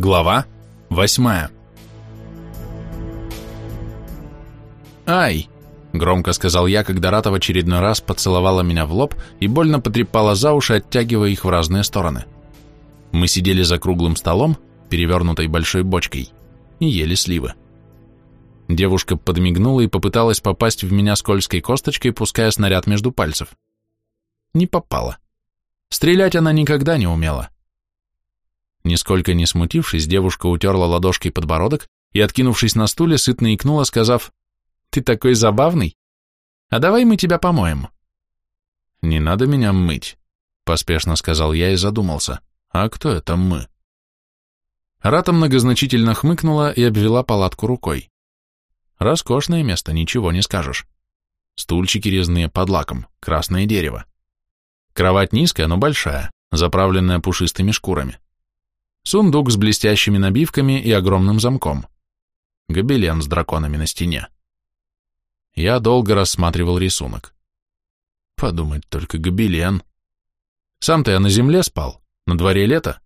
Глава восьмая «Ай!» — громко сказал я, когда Рата в очередной раз поцеловала меня в лоб и больно потрепала за уши, оттягивая их в разные стороны. Мы сидели за круглым столом, перевернутой большой бочкой, и ели сливы. Девушка подмигнула и попыталась попасть в меня скользкой косточкой, пуская снаряд между пальцев. Не попала. Стрелять она никогда не умела. Нисколько не смутившись, девушка утерла ладошкой подбородок и, откинувшись на стуле, сытно икнула, сказав, «Ты такой забавный! А давай мы тебя помоем». «Не надо меня мыть», — поспешно сказал я и задумался. «А кто это мы?» Рата многозначительно хмыкнула и обвела палатку рукой. Роскошное место, ничего не скажешь. Стульчики резные под лаком, красное дерево. Кровать низкая, но большая, заправленная пушистыми шкурами. Сундук с блестящими набивками и огромным замком. Гобелен с драконами на стене. Я долго рассматривал рисунок. Подумать только, гобелен. Сам-то я на земле спал, на дворе лето,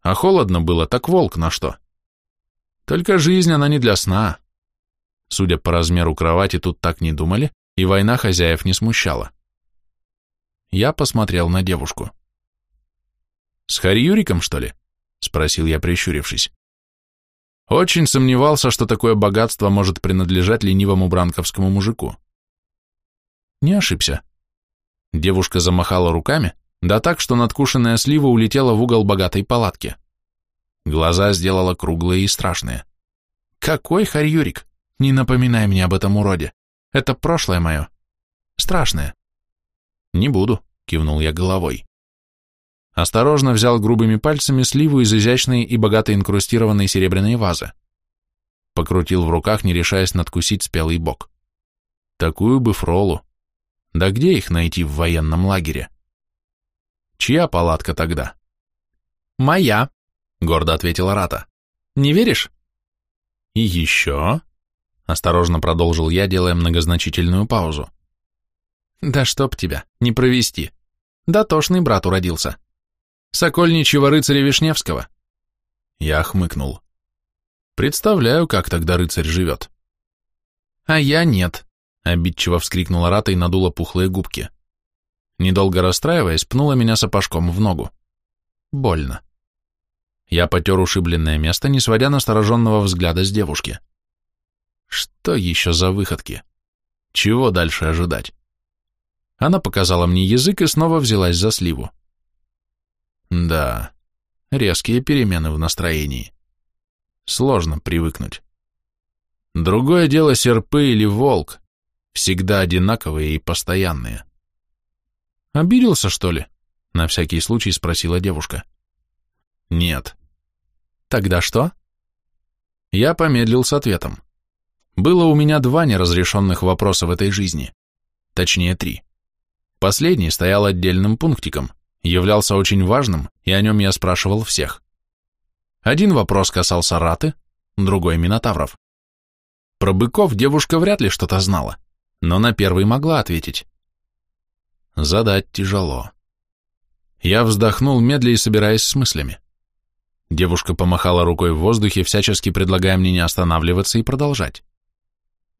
а холодно было, так волк на что. Только жизнь, она не для сна. Судя по размеру кровати, тут так не думали, и война хозяев не смущала. Я посмотрел на девушку. «С Харьюриком, что ли?» — спросил я, прищурившись. Очень сомневался, что такое богатство может принадлежать ленивому бранковскому мужику. Не ошибся. Девушка замахала руками, да так, что надкушенная слива улетела в угол богатой палатки. Глаза сделала круглые и страшные. «Какой Харьюрик? Не напоминай мне об этом уроде. Это прошлое мое. Страшное. Не буду, кивнул я головой. Осторожно взял грубыми пальцами сливу из изящной и богато инкрустированной серебряной вазы. Покрутил в руках, не решаясь надкусить спелый бок. Такую бы фролу. Да где их найти в военном лагере? Чья палатка тогда? Моя, гордо ответила Рата. Не веришь? И еще? Осторожно продолжил я, делая многозначительную паузу. Да чтоб тебя, не провести. Да тошный брат уродился. Сокольничьего рыцаря Вишневского. Я хмыкнул. Представляю, как тогда рыцарь живет. А я нет, обидчиво вскрикнула Рата и надула пухлые губки. Недолго расстраиваясь, пнула меня сапожком в ногу. Больно. Я потер ушибленное место, не сводя настороженного взгляда с девушки. — что еще за выходки? Чего дальше ожидать? Она показала мне язык и снова взялась за сливу. Да, резкие перемены в настроении. Сложно привыкнуть. Другое дело серпы или волк, всегда одинаковые и постоянные. Обиделся, что ли? На всякий случай спросила девушка. Нет. Тогда что? Я помедлил с ответом. Было у меня два неразрешенных вопроса в этой жизни. Точнее, три. Последний стоял отдельным пунктиком, являлся очень важным, и о нем я спрашивал всех. Один вопрос касался Раты, другой — Минотавров. Про быков девушка вряд ли что-то знала, но на первый могла ответить. Задать тяжело. Я вздохнул, медля и собираясь с мыслями. Девушка помахала рукой в воздухе, всячески предлагая мне не останавливаться и продолжать.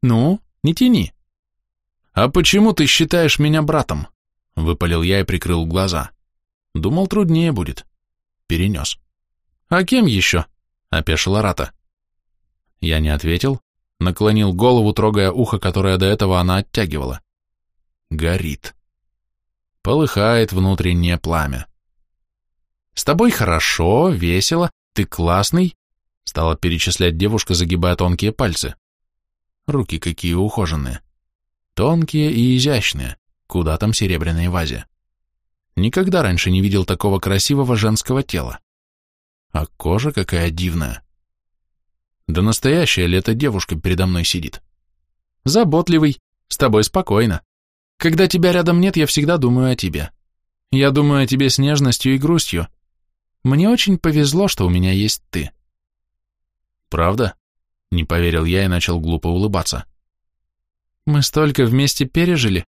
«Ну, не тяни». «А почему ты считаешь меня братом?» — выпалил я и прикрыл глаза. Думал, труднее будет. Перенес. «А кем еще?» — опешила Рата. Я не ответил, наклонил голову, трогая ухо, которое до этого она оттягивала. Горит. Полыхает внутреннее пламя. «С тобой хорошо, весело, ты классный», — стала перечислять девушка, загибая тонкие пальцы. Руки какие ухоженные. Тонкие и изящные, куда там серебряной вазе. Никогда раньше не видел такого красивого женского тела. А кожа какая дивная. Да настоящая эта девушка передо мной сидит? Заботливый, с тобой спокойно. Когда тебя рядом нет, я всегда думаю о тебе. Я думаю о тебе с нежностью и грустью. Мне очень повезло, что у меня есть ты. Правда? Не поверил я и начал глупо улыбаться. Мы столько вместе пережили.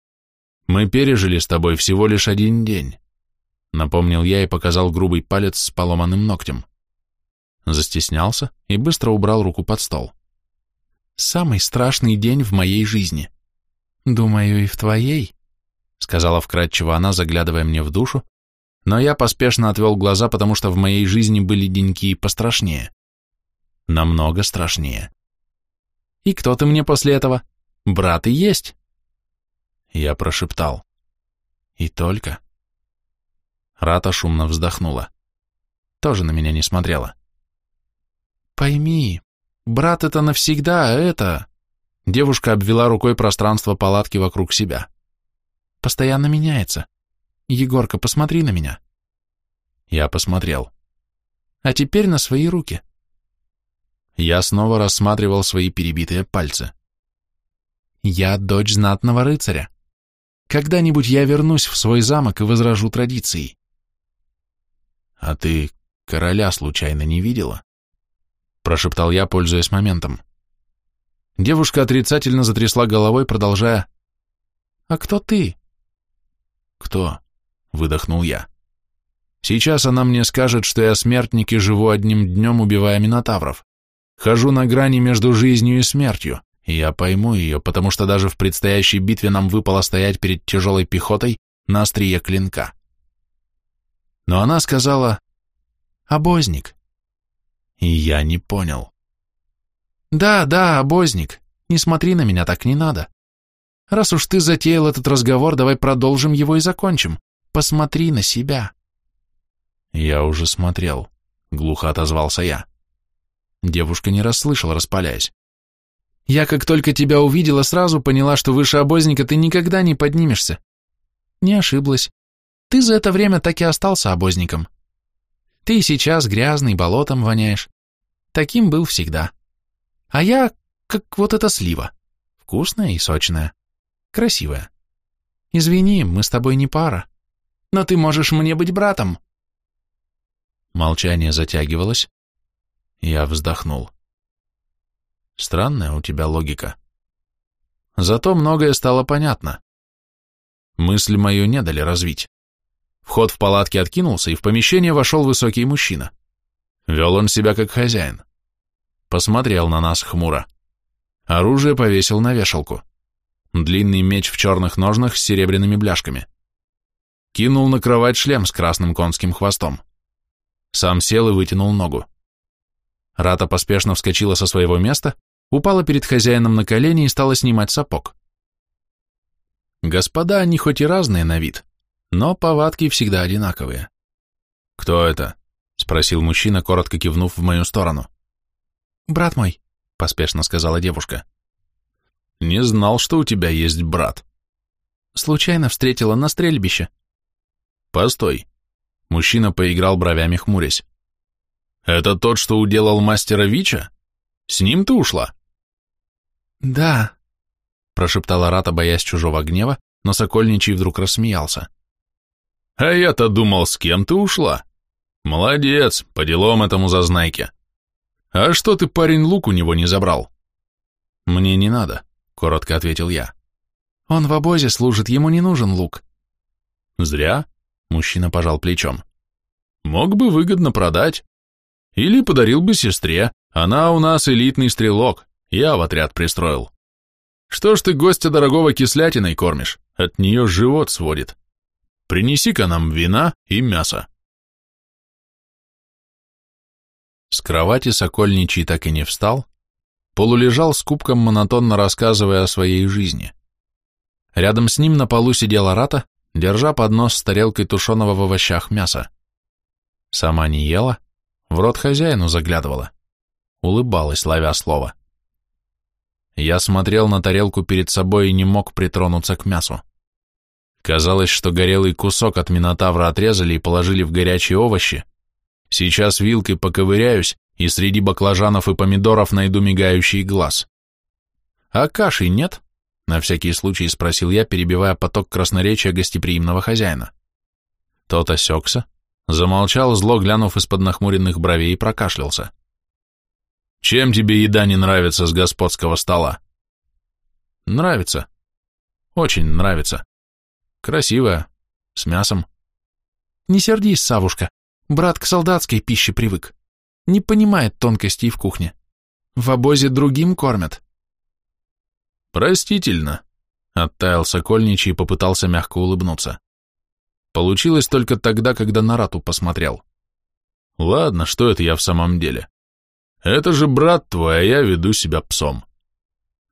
Мы пережили с тобой всего лишь один день. Напомнил я и показал грубый палец с поломанным ногтем. застеснялся и быстро убрал руку под стол. «Самый страшный день в моей жизни. Думаю, и в твоей», — сказала вкратчиво она, заглядывая мне в душу, но я поспешно отвел глаза, потому что в моей жизни были деньки и пострашнее. Намного страшнее. «И кто ты мне после этого? Брат и есть?» Я прошептал. «И только...» Рата шумно вздохнула. Тоже на меня не смотрела. «Пойми, брат это навсегда, а это...» Девушка обвела рукой пространство палатки вокруг себя. «Постоянно меняется. Егорка, посмотри на меня». Я посмотрел. «А теперь на свои руки». Я снова рассматривал свои перебитые пальцы. «Я дочь знатного рыцаря. Когда-нибудь я вернусь в свой замок и возражу традиции». «А ты короля случайно не видела?» Прошептал я, пользуясь моментом. Девушка отрицательно затрясла головой, продолжая. «А кто ты?» «Кто?» — выдохнул я. «Сейчас она мне скажет, что я смертник и живу одним днем, убивая минотавров. Хожу на грани между жизнью и смертью, я пойму ее, потому что даже в предстоящей битве нам выпало стоять перед тяжелой пехотой на острие клинка. Но она сказала «Обозник». И я не понял. «Да, да, обозник, не смотри на меня, так не надо. Раз уж ты затеял этот разговор, давай продолжим его и закончим. Посмотри на себя». «Я уже смотрел», — глухо отозвался я. Девушка не расслышала, распаляясь. «Я как только тебя увидела, сразу поняла, что выше обозника ты никогда не поднимешься. Не ошиблась. Ты за это время так и остался обозником. Ты и сейчас грязный, болотом воняешь. Таким был всегда. А я, как вот эта слива. Вкусная и сочная. Красивая. Извини, мы с тобой не пара. Но ты можешь мне быть братом. Молчание затягивалось. Я вздохнул. Странная у тебя логика. Зато многое стало понятно. Мысль мою не дали развить. Вход в палатке откинулся, и в помещение вошел высокий мужчина. Вел он себя как хозяин. Посмотрел на нас хмуро. Оружие повесил на вешалку. Длинный меч в черных ножнах с серебряными бляшками. Кинул на кровать шлем с красным конским хвостом. Сам сел и вытянул ногу. Рата поспешно вскочила со своего места, упала перед хозяином на колени и стала снимать сапог. Господа, они хоть и разные на вид, но повадки всегда одинаковые. «Кто это?» — спросил мужчина, коротко кивнув в мою сторону. «Брат мой», — поспешно сказала девушка. «Не знал, что у тебя есть брат». «Случайно встретила на стрельбище». «Постой». Мужчина поиграл бровями, хмурясь. «Это тот, что уделал мастера Вича? С ним ты ушла?» «Да», — прошептала Рата, боясь чужого гнева, но Сокольничий вдруг рассмеялся. А я-то думал, с кем ты ушла. Молодец, по делам этому зазнайке. А что ты, парень, лук у него не забрал? Мне не надо, коротко ответил я. Он в обозе служит, ему не нужен лук. Зря, мужчина пожал плечом. Мог бы выгодно продать. Или подарил бы сестре, она у нас элитный стрелок, я в отряд пристроил. Что ж ты гостя дорогого кислятиной кормишь, от нее живот сводит. Принеси-ка нам вина и мясо. С кровати Сокольничий так и не встал, полулежал с кубком, монотонно рассказывая о своей жизни. Рядом с ним на полу сидела Рата, держа поднос с тарелкой тушеного в овощах мяса. Сама не ела, в рот хозяину заглядывала, улыбалась, ловя слово. Я смотрел на тарелку перед собой и не мог притронуться к мясу. Казалось, что горелый кусок от минотавра отрезали и положили в горячие овощи. Сейчас вилкой поковыряюсь, и среди баклажанов и помидоров найду мигающий глаз. «А каши нет?» — на всякий случай спросил я, перебивая поток красноречия гостеприимного хозяина. Тот осекся, замолчал, зло глянув из-под нахмуренных бровей и прокашлялся. «Чем тебе еда не нравится с господского стола?» «Нравится. Очень нравится. Красивая. С мясом. Не сердись, Савушка. Брат к солдатской пище привык. Не понимает тонкостей в кухне. В обозе другим кормят. Простительно, оттаял Сокольничий и попытался мягко улыбнуться. Получилось только тогда, когда на Рату посмотрел. Ладно, что это я в самом деле? Это же брат твой, а я веду себя псом.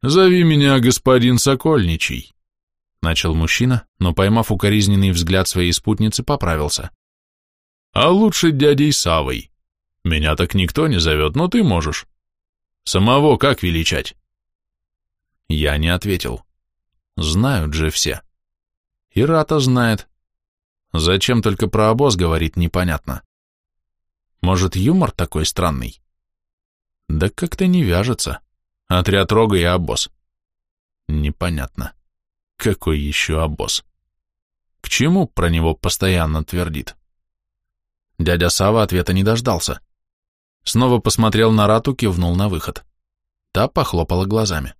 Зови меня господин Сокольничий. Начал мужчина, но, поймав укоризненный взгляд своей спутницы, поправился. А лучше дядей Савой. Меня так никто не зовет, но ты можешь. Самого как величать? Я не ответил. Знают же все. И Рата знает. Зачем только про обоз говорит, непонятно. Может, юмор такой странный? Да как-то не вяжется. Отряд Рога и обоз. Непонятно. Какой еще обоз? К чему про него постоянно твердит? Дядя Сава ответа не дождался. Снова посмотрел на Рату, кивнул на выход. Та похлопала глазами.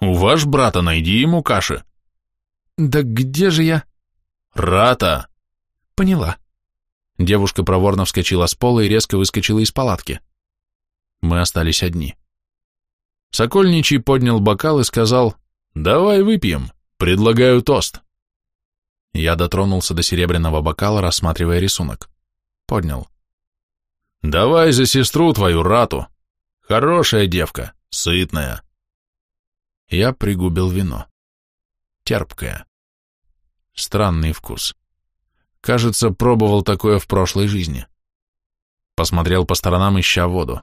«У ваш брата найди ему каши». «Да где же я?» «Рата!» «Поняла». Девушка проворно вскочила с пола и резко выскочила из палатки. Мы остались одни. Сокольничий поднял бокал и сказал, «Давай выпьем, предлагаю тост». Я дотронулся до серебряного бокала, рассматривая рисунок. Поднял. «Давай за сестру твою рату. Хорошая девка, сытная». Я пригубил вино. Терпкое. Странный вкус. Кажется, пробовал такое в прошлой жизни. Посмотрел по сторонам, ища воду.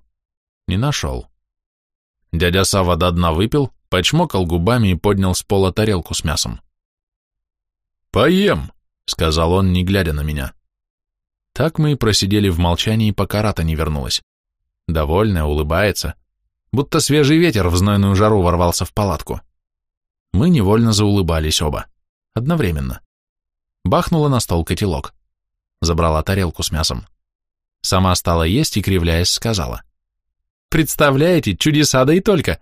Не нашел. Дядя Сава до дна выпил, почмокал губами и поднял с пола тарелку с мясом. «Поем», — сказал он, не глядя на меня. Так мы и просидели в молчании, пока Рата не вернулась. Довольная, улыбается, будто свежий ветер в знойную жару ворвался в палатку. Мы невольно заулыбались оба. Одновременно. Бахнула на стол котелок. Забрала тарелку с мясом. Сама стала есть и, кривляясь, сказала. «Представляете, чудеса да и только.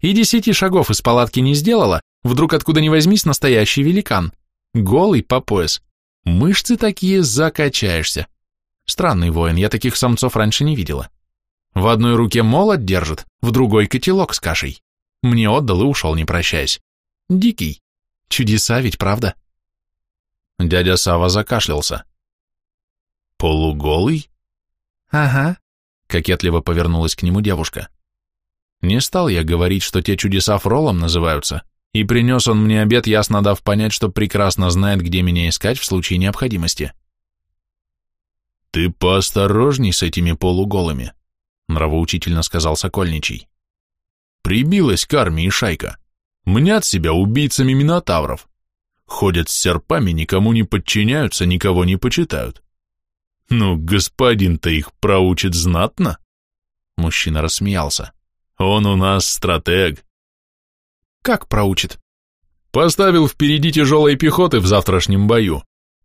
И десяти шагов из палатки не сделала, вдруг откуда ни возьмись настоящий великан. Голый по пояс. Мышцы такие закачаешься. Странный воин, я таких самцов раньше не видела. В одной руке молот держит, в другой котелок с кашей. Мне отдал и ушел, не прощаясь. Дикий. Чудеса ведь, правда?» Дядя Сава закашлялся. «Полуголый?» «Ага», — кокетливо повернулась к нему девушка. Не стал я говорить, что те чудеса фролом называются, и принес он мне обед, ясно дав понять, что прекрасно знает, где меня искать в случае необходимости. «Ты поосторожней с этими полуголыми», — нравоучительно сказал Сокольничий. «Прибилась к армии шайка. Мнят себя убийцами минотавров. Ходят с серпами, никому не подчиняются, никого не почитают. Ну, господин-то их проучит знатно. Мужчина рассмеялся. Он у нас стратег. Как проучит? Поставил впереди тяжелой пехоты в завтрашнем бою.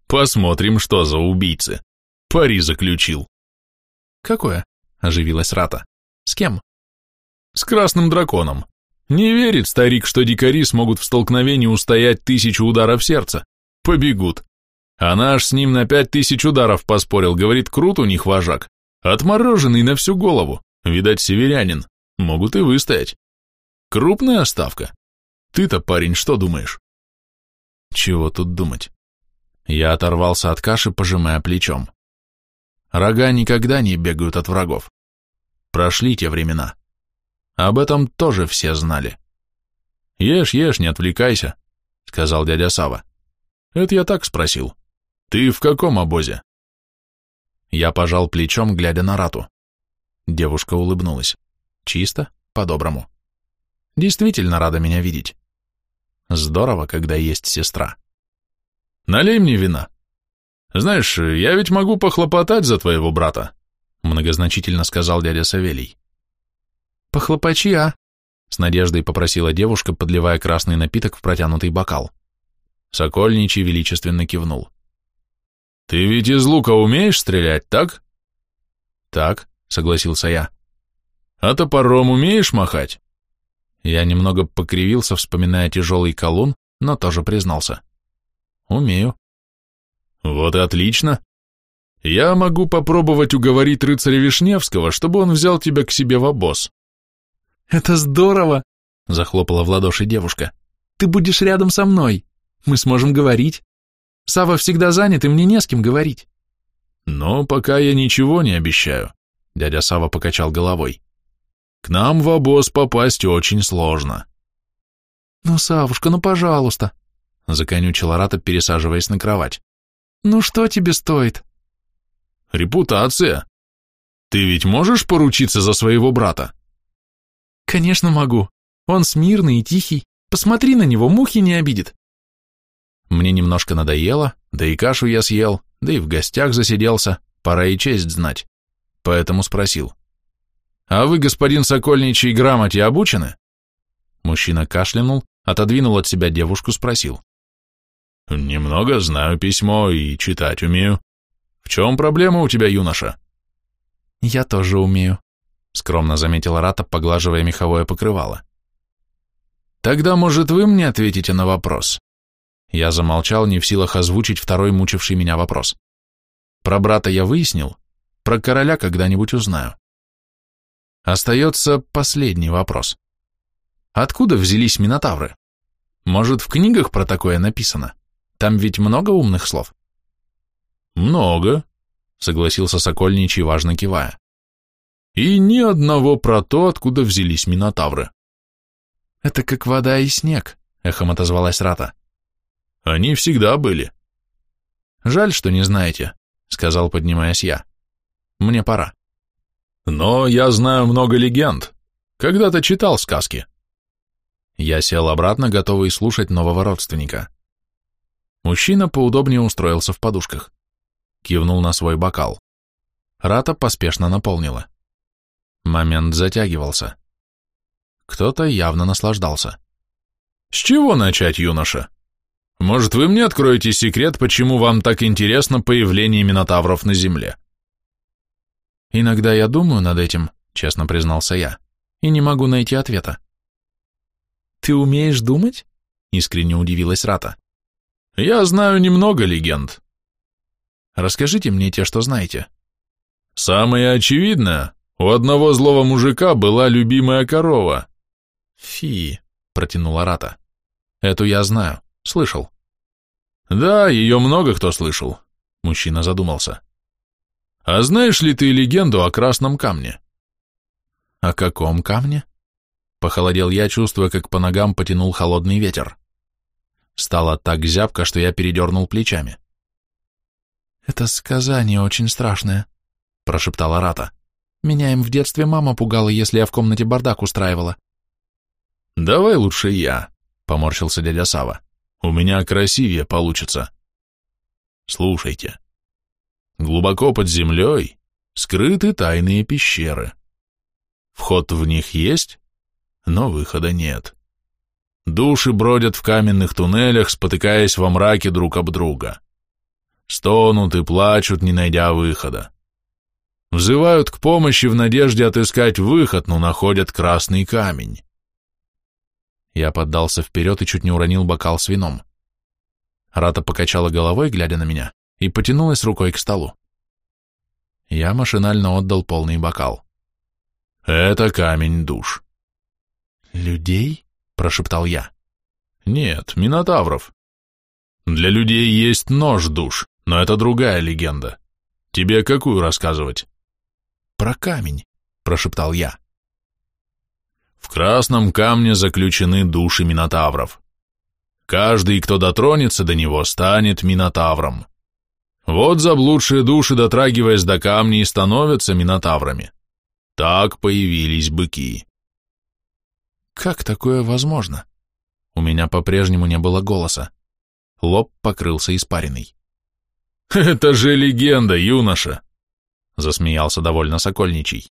Посмотрим, что за убийцы. Пари заключил. Какое? Оживилась Рата. С кем? С красным драконом. Не верит старик, что дикари смогут в столкновении устоять тысячу ударов сердца. Побегут. А наш с ним на пять тысяч ударов поспорил, говорит, крут у них вожак. Отмороженный на всю голову. Видать, северянин. Могут и выстоять. Крупная ставка. Ты-то, парень, что думаешь? Чего тут думать? Я оторвался от каши, пожимая плечом. Рога никогда не бегают от врагов. Прошли те времена. Об этом тоже все знали. «Ешь, ешь, не отвлекайся», — сказал дядя Сава. «Это я так спросил. Ты в каком обозе?» Я пожал плечом, глядя на Рату. Девушка улыбнулась. Чисто, по-доброму. Действительно рада меня видеть. Здорово, когда есть сестра. Налей мне вина. Знаешь, я ведь могу похлопотать за твоего брата, многозначительно сказал дядя Савелий. «Похлопачи, а?» — с надеждой попросила девушка, подливая красный напиток в протянутый бокал. Сокольничий величественно кивнул. «Ты ведь из лука умеешь стрелять, так?» «Так», — согласился я. «А топором умеешь махать?» Я немного покривился, вспоминая тяжелый колун, но тоже признался. «Умею». «Вот и отлично. Я могу попробовать уговорить рыцаря Вишневского, чтобы он взял тебя к себе в обоз. Это здорово, захлопала в ладоши девушка. Ты будешь рядом со мной. Мы сможем говорить. Сава всегда занят, и мне не с кем говорить. Но пока я ничего не обещаю, дядя Сава покачал головой. К нам в обоз попасть очень сложно. Ну, Савушка, ну, пожалуйста, законючила Рата, пересаживаясь на кровать. Ну, что тебе стоит? Репутация. Ты ведь можешь поручиться за своего брата? Конечно могу. Он смирный и тихий. Посмотри на него, мухи не обидит. Мне немножко надоело, да и кашу я съел, да и в гостях засиделся, пора и честь знать. Поэтому спросил. «А вы, господин Сокольничий, грамоте обучены?» Мужчина кашлянул, отодвинул от себя девушку, спросил. «Немного знаю письмо и читать умею. В чем проблема у тебя, юноша?» «Я тоже умею», — скромно заметила Рата, поглаживая меховое покрывало. «Тогда, может, вы мне ответите на вопрос?» Я замолчал, не в силах озвучить второй мучивший меня вопрос. Про брата я выяснил, про короля когда-нибудь узнаю. Остается последний вопрос. Откуда взялись минотавры? Может, в книгах про такое написано? Там ведь много умных слов? Много, согласился Сокольничий, важно кивая. И ни одного про то, откуда взялись минотавры. Это как вода и снег, эхом отозвалась Рата. Они всегда были. Жаль, что не знаете, сказал, поднимаясь я. Мне пора. Но я знаю много легенд. Когда-то читал сказки. Я сел обратно, готовый слушать нового родственника. Мужчина поудобнее устроился в подушках. Кивнул на свой бокал. Рата поспешно наполнила. Момент затягивался. Кто-то явно наслаждался. «С чего начать, юноша?» Может, вы мне откроете секрет, почему вам так интересно появление минотавров на Земле? Иногда я думаю над этим, честно признался я, и не могу найти ответа. Ты умеешь думать? Искренне удивилась Рата. Я знаю немного легенд. Расскажите мне те, что знаете. Самое очевидное, у одного злого мужика была любимая корова. Фи, протянула Рата. Эту я знаю. Слышал. Да, ее много кто слышал. Мужчина задумался. А знаешь ли ты легенду о красном камне? О каком камне? Похолодел я, чувствуя, как по ногам потянул холодный ветер. Стало так зябко, что я передернул плечами. «Это сказание очень страшное», — прошептала Рата. «Меня им в детстве мама пугала, если я в комнате бардак устраивала». «Давай лучше я», — поморщился дядя Сава. У меня красивее получится. Слушайте. Глубоко под землей скрыты тайные пещеры. Вход в них есть, но выхода нет. Души бродят в каменных туннелях, спотыкаясь во мраке друг об друга. Стонут и плачут, не найдя выхода. Взывают к помощи в надежде отыскать выход, но находят красный камень. Я поддался вперед и чуть не уронил бокал с вином. Рата покачала головой, глядя на меня, и потянулась рукой к столу. Я машинально отдал полный бокал. «Это камень душ». «Людей?» — прошептал я. «Нет, минотавров. Для людей есть нож душ, но это другая легенда. Тебе какую рассказывать?» «Про камень», — прошептал я. В красном камне заключены души минотавров. Каждый, кто дотронется до него, станет минотавром. Вот заблудшие души, дотрагиваясь до камней, становятся минотаврами. Так появились быки. Как такое возможно? У меня по-прежнему не было голоса. Лоб покрылся испариной. «Это же легенда, юноша!» Засмеялся довольно Сокольничий.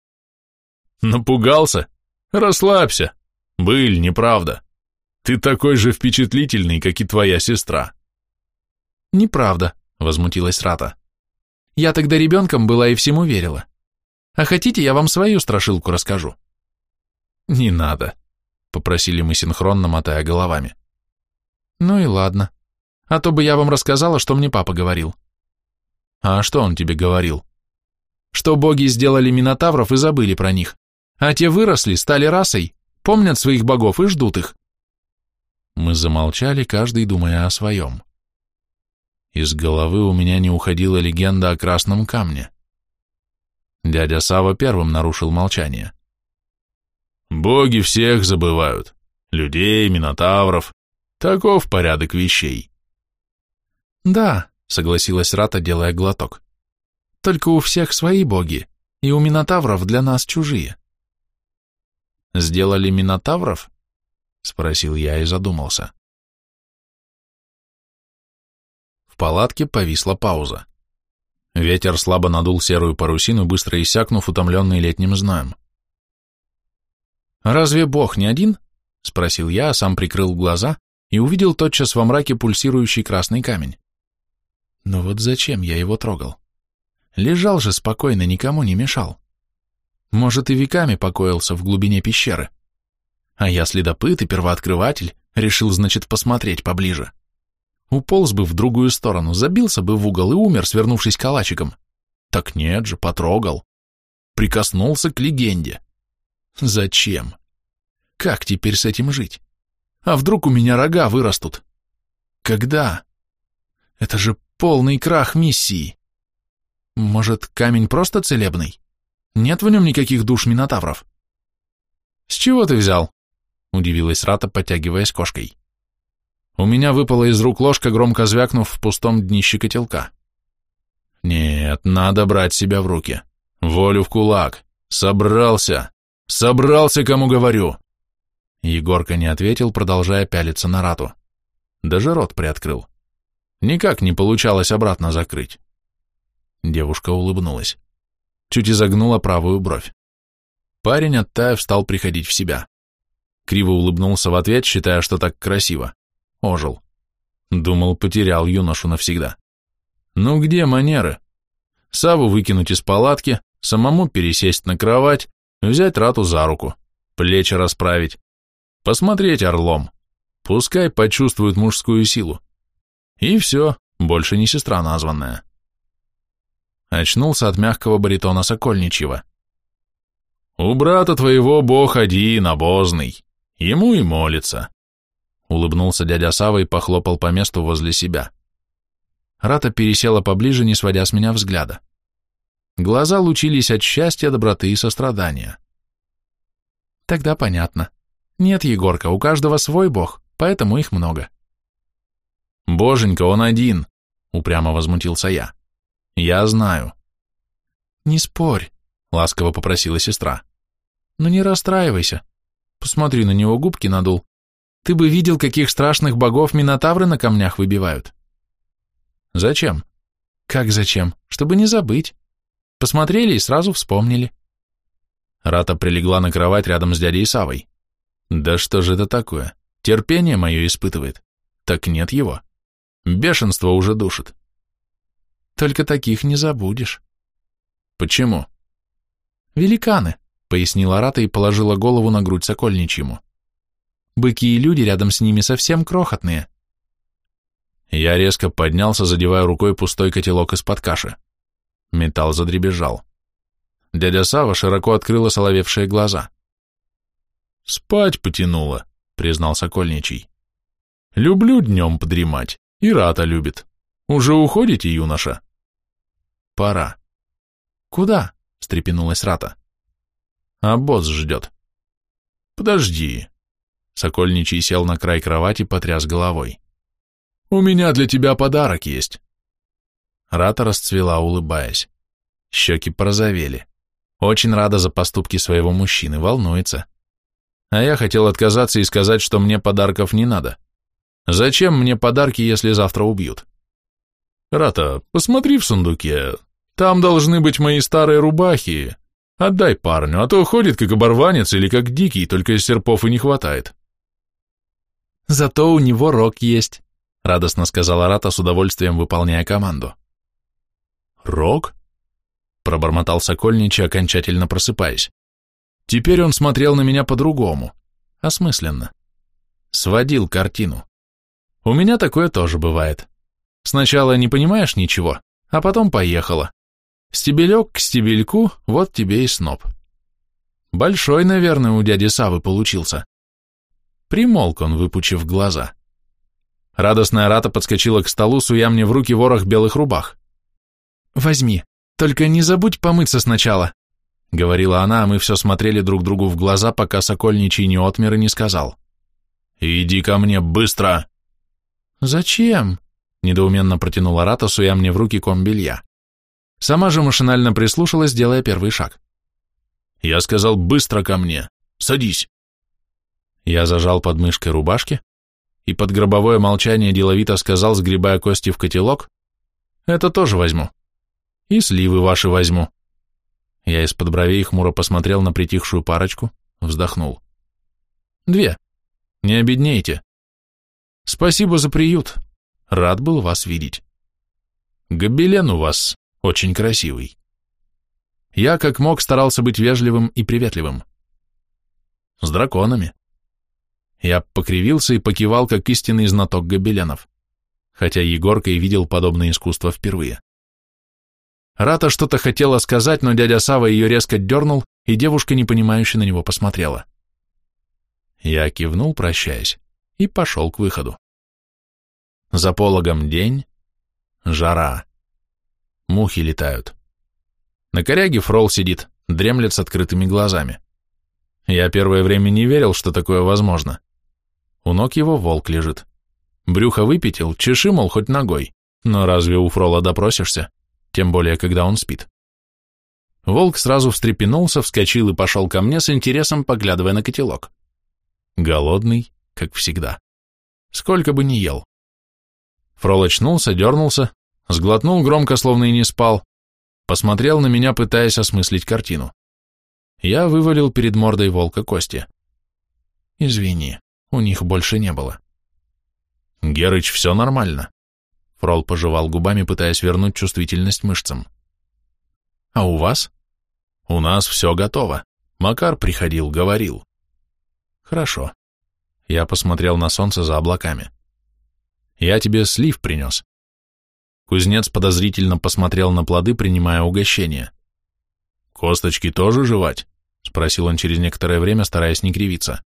«Напугался? Расслабься. Быль, неправда. Ты такой же впечатлительный, как и твоя сестра. Неправда, возмутилась Рата. Я тогда ребенком была и всему верила. А хотите, я вам свою страшилку расскажу? Не надо, попросили мы синхронно, мотая головами. Ну и ладно. А то бы я вам рассказала, что мне папа говорил. А что он тебе говорил? Что боги сделали минотавров и забыли про них, а те выросли, стали расой, помнят своих богов и ждут их. Мы замолчали, каждый думая о своем. Из головы у меня не уходила легенда о красном камне. Дядя Сава первым нарушил молчание. «Боги всех забывают. Людей, минотавров. Таков порядок вещей». «Да», — согласилась Рата, делая глоток. «Только у всех свои боги, и у минотавров для нас чужие». «Сделали минотавров?» — спросил я и задумался. В палатке повисла пауза. Ветер слабо надул серую парусину, быстро иссякнув, утомленный летним знаем. «Разве Бог не один?» — спросил я, а сам прикрыл глаза и увидел тотчас во мраке пульсирующий красный камень. Но вот зачем я его трогал? Лежал же спокойно, никому не мешал. Может, и веками покоился в глубине пещеры. А я следопыт и первооткрыватель, решил, значит, посмотреть поближе. Уполз бы в другую сторону, забился бы в угол и умер, свернувшись калачиком. Так нет же, потрогал. Прикоснулся к легенде. Зачем? Как теперь с этим жить? А вдруг у меня рога вырастут? Когда? Это же полный крах миссии. Может, камень просто целебный? Нет в нем никаких душ минотавров? С чего ты взял? Удивилась Рата, подтягиваясь кошкой. У меня выпала из рук ложка, громко звякнув в пустом днище котелка. Нет, надо брать себя в руки. Волю в кулак. Собрался. Собрался, кому говорю. Егорка не ответил, продолжая пялиться на рату. Даже рот приоткрыл. Никак не получалось обратно закрыть. Девушка улыбнулась. Чуть изогнула правую бровь. Парень, оттаив, стал приходить в себя. Криво улыбнулся в ответ, считая, что так красиво. Ожил. Думал, потерял юношу навсегда. Ну где манеры? Саву выкинуть из палатки, самому пересесть на кровать, взять рату за руку, плечи расправить, посмотреть орлом. Пускай почувствует мужскую силу. И все, больше не сестра названная. Очнулся от мягкого баритона Сокольничьего. «У брата твоего бог один, обозный, ему и молится. Улыбнулся дядя Сава и похлопал по месту возле себя. Рата пересела поближе, не сводя с меня взгляда. Глаза лучились от счастья, доброты и сострадания. Тогда понятно. Нет, Егорка, у каждого свой бог, поэтому их много. Боженька, он один, упрямо возмутился я. Я знаю. Не спорь, ласково попросила сестра. Но не расстраивайся. Посмотри, на него губки надул. Ты бы видел, каких страшных богов минотавры на камнях выбивают. Зачем? Как зачем? Чтобы не забыть. Посмотрели и сразу вспомнили. Рата прилегла на кровать рядом с дядей Савой. Да что же это такое? Терпение мое испытывает. Так нет его. Бешенство уже душит. Только таких не забудешь. Почему? Великаны, пояснила Рата и положила голову на грудь Сокольничьему. Быки и люди рядом с ними совсем крохотные. Я резко поднялся, задевая рукой пустой котелок из-под каши. Металл задребезжал. Дядя Сава широко открыла соловевшие глаза. «Спать потянуло», — признал Сокольничий. «Люблю днем подремать, и Рата любит. Уже уходите, юноша?» «Пора». «Куда?» — встрепенулась Рата. «А босс ждет». «Подожди», Сокольничий сел на край кровати, потряс головой. «У меня для тебя подарок есть». Рата расцвела, улыбаясь. Щеки порозовели. Очень рада за поступки своего мужчины, волнуется. А я хотел отказаться и сказать, что мне подарков не надо. Зачем мне подарки, если завтра убьют? Рата, посмотри в сундуке. Там должны быть мои старые рубахи. Отдай парню, а то ходит как оборванец или как дикий, только серпов и не хватает. Зато у него рог есть, радостно сказала Рата с удовольствием выполняя команду. Рог? пробормотал Сокольничий, окончательно просыпаясь. Теперь он смотрел на меня по-другому, осмысленно. Сводил картину. У меня такое тоже бывает. Сначала не понимаешь ничего, а потом поехала. Стебелек к стебельку, вот тебе и сноп. Большой, наверное, у дяди Савы получился. Примолк он, выпучив глаза. Радостная рата подскочила к столу, суя мне в руки ворох белых рубах. «Возьми, только не забудь помыться сначала», — говорила она, а мы все смотрели друг другу в глаза, пока Сокольничий не отмер и не сказал. «Иди ко мне, быстро!» «Зачем?» — недоуменно протянула Рата, суя мне в руки ком белья. Сама же машинально прислушалась, делая первый шаг. «Я сказал, быстро ко мне! Садись!» Я зажал под мышкой рубашки и под гробовое молчание деловито сказал, сгребая кости в котелок, «Это тоже возьму. И сливы ваши возьму». Я из-под бровей хмуро посмотрел на притихшую парочку, вздохнул. «Две. Не обеднейте. Спасибо за приют. Рад был вас видеть. Гобелен у вас очень красивый. Я как мог старался быть вежливым и приветливым. С драконами. Я покривился и покивал, как истинный знаток гобеленов, хотя Егорка и видел подобное искусство впервые. Рата что-то хотела сказать, но дядя Сава ее резко дернул, и девушка непонимающе на него посмотрела. Я кивнул, прощаясь, и пошел к выходу. За пологом день, жара. Мухи летают. На коряге фрол сидит, дремлет с открытыми глазами. Я первое время не верил, что такое возможно. У ног его волк лежит. Брюхо выпятил, чеши, мол, хоть ногой. Но разве у фрола допросишься? Тем более, когда он спит. Волк сразу встрепенулся, вскочил и пошел ко мне с интересом, поглядывая на котелок. Голодный, как всегда. Сколько бы ни ел. Фрол очнулся, дернулся, сглотнул громко, словно и не спал, посмотрел на меня, пытаясь осмыслить картину. Я вывалил перед мордой волка кости. Извини, у них больше не было. Герыч, все нормально. Фрол пожевал губами, пытаясь вернуть чувствительность мышцам. А у вас? У нас все готово. Макар приходил, говорил. Хорошо. Я посмотрел на солнце за облаками. Я тебе слив принес. Кузнец подозрительно посмотрел на плоды, принимая угощение. «Косточки тоже жевать?» — спросил он через некоторое время, стараясь не кривиться.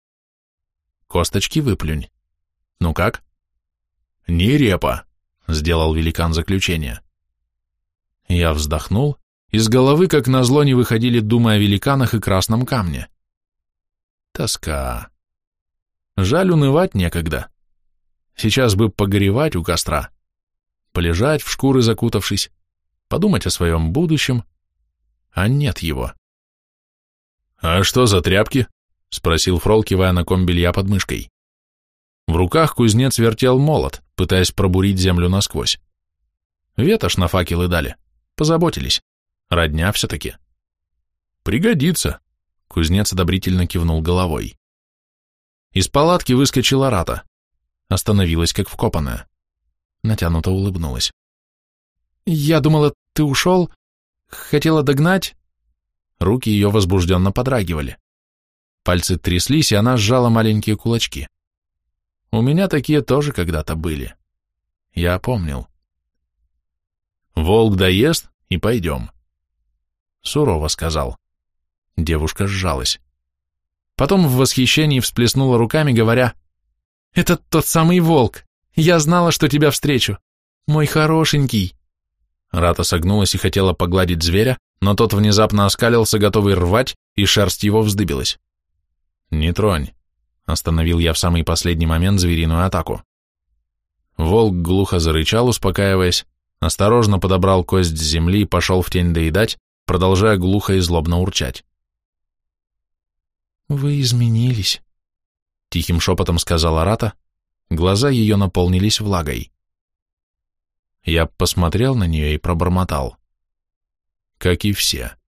«Косточки выплюнь. Ну как?» «Не репа», — сделал великан заключение. Я вздохнул, из головы, как назло, не выходили думы о великанах и красном камне. Тоска. Жаль, унывать некогда. Сейчас бы погоревать у костра, полежать в шкуры закутавшись, подумать о своем будущем, а нет его. «А что за тряпки?» — спросил Фрол, кивая на ком белья под мышкой. В руках кузнец вертел молот, пытаясь пробурить землю насквозь. Ветошь на факелы дали, позаботились. Родня все-таки. «Пригодится», — кузнец одобрительно кивнул головой. Из палатки выскочила рата. Остановилась, как вкопанная. Натянуто улыбнулась. «Я думала, ты ушел? Хотела догнать?» Руки ее возбужденно подрагивали. Пальцы тряслись, и она сжала маленькие кулачки. У меня такие тоже когда-то были. Я помнил. «Волк доест, и пойдем», — сурово сказал. Девушка сжалась. Потом в восхищении всплеснула руками, говоря, «Это тот самый волк! Я знала, что тебя встречу! Мой хорошенький!» Рата согнулась и хотела погладить зверя, но тот внезапно оскалился, готовый рвать, и шерсть его вздыбилась. «Не тронь», — остановил я в самый последний момент звериную атаку. Волк глухо зарычал, успокаиваясь, осторожно подобрал кость с земли и пошел в тень доедать, продолжая глухо и злобно урчать. «Вы изменились», — тихим шепотом сказала Рата, глаза ее наполнились влагой. Я посмотрел на нее и пробормотал. «Как и все».